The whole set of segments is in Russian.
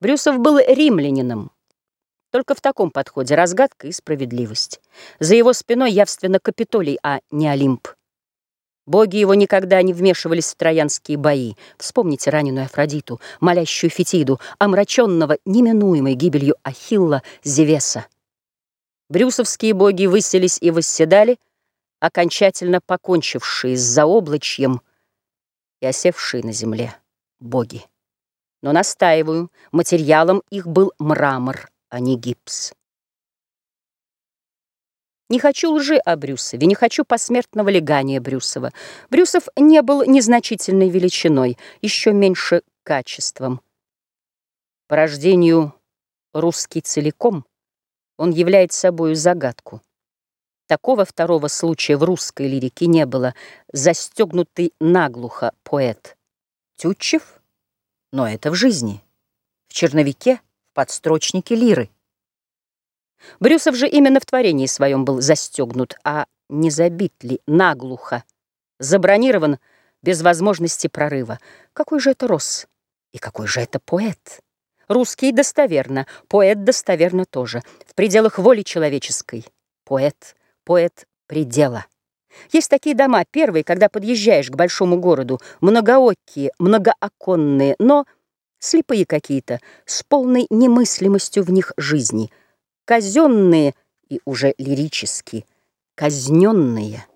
Брюсов был римлянином. Только в таком подходе разгадка и справедливость. За его спиной явственно Капитолий, а не Олимп. Боги его никогда не вмешивались в троянские бои. Вспомните раненую Афродиту, молящую Фетиду, омраченного неминуемой гибелью Ахилла Зевеса. Брюсовские боги выселись и восседали, окончательно покончившие с заоблачьем и осевшие на земле боги. Но настаиваю, материалом их был мрамор, а не гипс. Не хочу лжи о Брюсове, не хочу посмертного легания Брюсова. Брюсов не был незначительной величиной, еще меньше качеством. По рождению русский целиком он является собою загадку. Такого второго случая в русской лирике не было. Застегнутый наглухо поэт. Тютчев — но это в жизни, в черновике, в подстрочнике лиры. Брюсов же именно в творении своем был застегнут, а не забит ли наглухо, забронирован без возможности прорыва. Какой же это рос? И какой же это поэт? Русский достоверно, поэт достоверно тоже. В пределах воли человеческой. Поэт, поэт предела. Есть такие дома, первые, когда подъезжаешь к большому городу, многоокие, многооконные, но слепые какие-то, с полной немыслимостью в них жизни, казенные и уже лирически, казненные.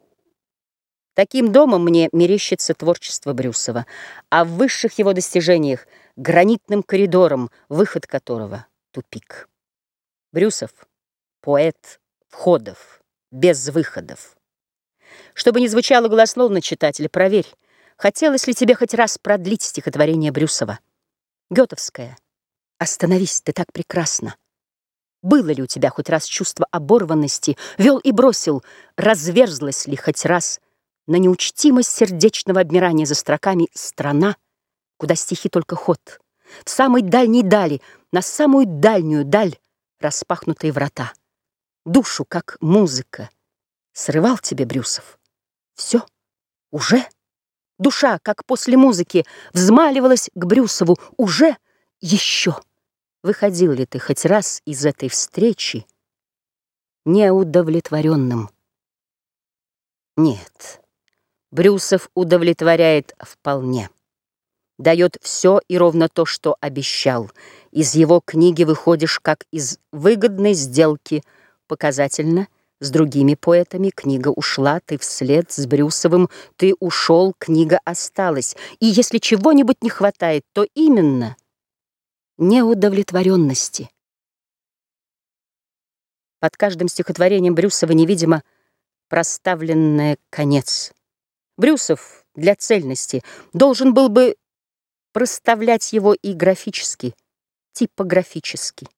Таким домом мне мерещится творчество Брюсова, а в высших его достижениях гранитным коридором, выход которого — тупик. Брюсов — поэт входов, без выходов. Чтобы не звучало голословно, читатель, проверь, хотелось ли тебе хоть раз продлить стихотворение Брюсова. Гетовское. Остановись, ты так прекрасна. Было ли у тебя хоть раз чувство оборванности, вел и бросил, разверзлась ли хоть раз на неучтимость сердечного обмирания за строками страна, куда стихи только ход, в самой дальней дали, на самую дальнюю даль распахнутые врата. Душу, как музыка, срывал тебе Брюсов. Все? Уже? Душа, как после музыки, взмаливалась к Брюсову. Уже? Еще? Выходил ли ты хоть раз из этой встречи неудовлетворенным? Нет, Брюсов удовлетворяет вполне. Дает все и ровно то, что обещал. Из его книги выходишь, как из выгодной сделки, показательно — с другими поэтами книга ушла, ты вслед с Брюсовым, ты ушел, книга осталась. И если чего-нибудь не хватает, то именно неудовлетворенности. Под каждым стихотворением Брюсова невидимо проставленное конец. Брюсов для цельности должен был бы проставлять его и графически, типографически.